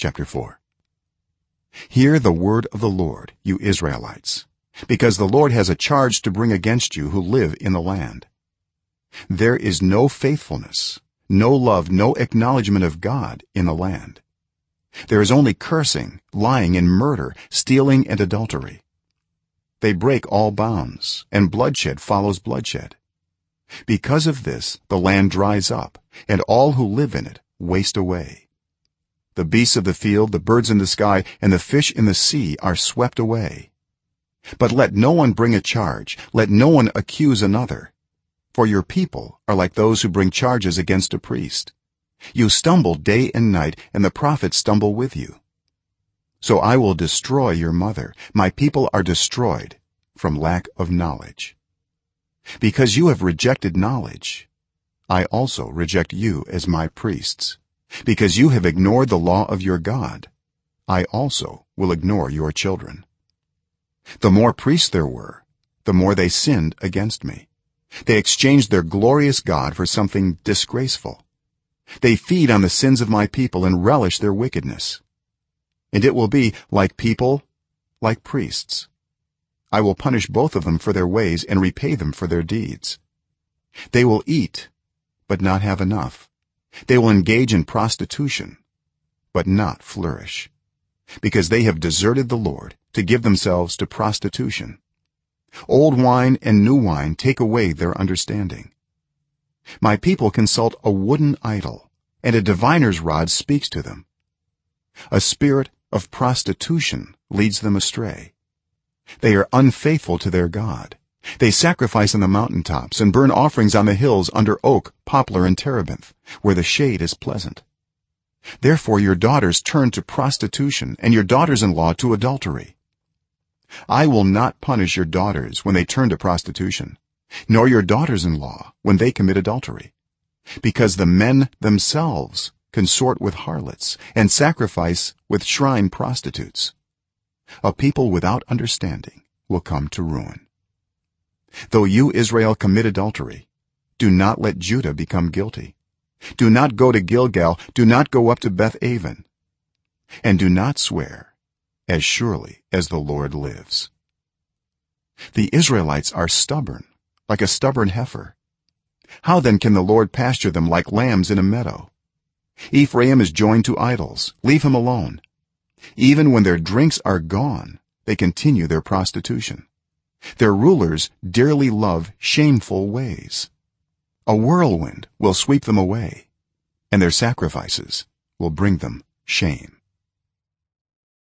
chapter 4 hear the word of the lord you israelites because the lord has a charge to bring against you who live in the land. There is no faithfulness no love no acknowledgement of god in the land. There is only cursing lying and murder stealing and adultery. They break all bounds and bloodshed follows bloodshed. Because of this the land dries up and all who live in it waste away the beasts of the field the birds in the sky and the fish in the sea are swept away. But let no one bring a charge let no one accuse another. For your people are like those who bring charges against a priest. You stumble day and night and the prophets stumble with you. So i will destroy your mother. My people are destroyed from lack of knowledge. Because you have rejected knowledge i also reject you as my priests because you have ignored the law of your god i also will ignore your children. The more priests there were the more they sinned against me. They exchanged their glorious god for something disgraceful. They feed on the sins of my people and relish their wickedness. And it will be like people like priests. I will punish both of them for their ways and repay them for their deeds. They will eat but not have enough they will engage in prostitution but not flourish because they have deserted the lord to give themselves to prostitution. Old wine and new wine take away their understanding. My people consult a wooden idol and a diviner's rod speaks to them. A spirit of prostitution leads them astray. They are unfaithful to their god they sacrifice on the mountain tops and burn offerings on the hills under oak poplar and terebinth where the shade is pleasant. Therefore your daughters turn to prostitution and your daughters-in-law to adultery. I will not punish your daughters when they turn to prostitution nor your daughters-in-law when they commit adultery because the men themselves consort with harlots and sacrifice with shrine prostitutes. A people without understanding will come to ruin though you israel commit adultery do not let judah become guilty. Do not go to gilgal. Do not go up to bethaven and do not swear as surely as the lord lives. The israelites are stubborn like a stubborn heifer. How then can the lord pasture them like lambs in a meadow? Ephraim is joined to idols. Leave him alone. Even when their drinks are gone they continue their prostitution their rulers dearly love shameful ways. A whirlwind will sweep them away and their sacrifices will bring them shame